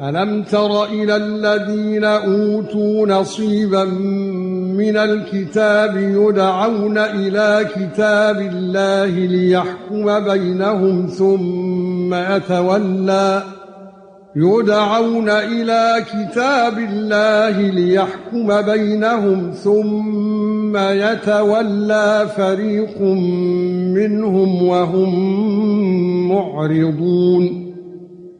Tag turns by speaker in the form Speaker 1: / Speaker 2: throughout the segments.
Speaker 1: أَلَمْ تَرَ إِلَى الَّذِينَ أُوتُوا نَصِيبًا مِنَ الْكِتَابِ يُدْعَوْنَ إِلَى كِتَابِ اللَّهِ لِيَحْكُمَ بَيْنَهُمْ ثُمَّ يَتَوَلَّى يُدْعَوْنَ إِلَى كِتَابِ اللَّهِ لِيَحْكُمَ بَيْنَهُمْ ثُمَّ يَتَوَلَّى فَرِيقٌ مِنْهُمْ وَهُمْ مُعْرِضُونَ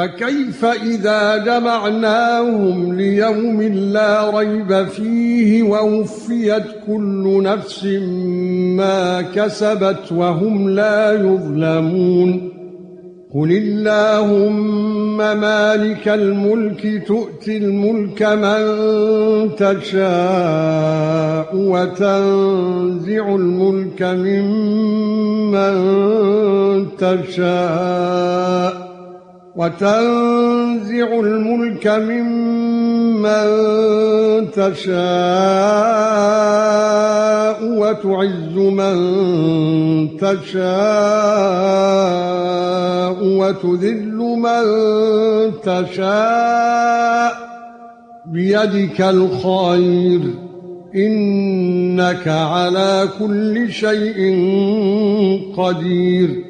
Speaker 1: فكيف إذا جمعناهم ليوم لا ريب فيه ووفيت كل نفس ما كسبت وهم لا يظلمون قل اللهم مالك الملك تؤتي الملك من تشاء وتنزع الملك ممن تشاء وتنزع الملك ممن تشاء وتعز من تشاء وتذل من تشاء بيدك الخير. إنك على كل شيء قدير.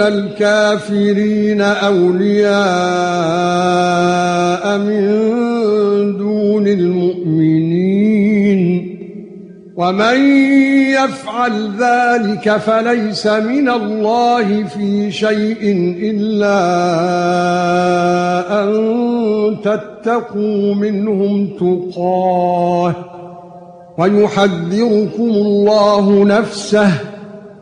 Speaker 1: الكافرين أولياء من دون المؤمنين. ومن يفعل ذلك فليس من الله في شيء إلا أن تتقوا منهم تقاه. ويحذركم الله نفسه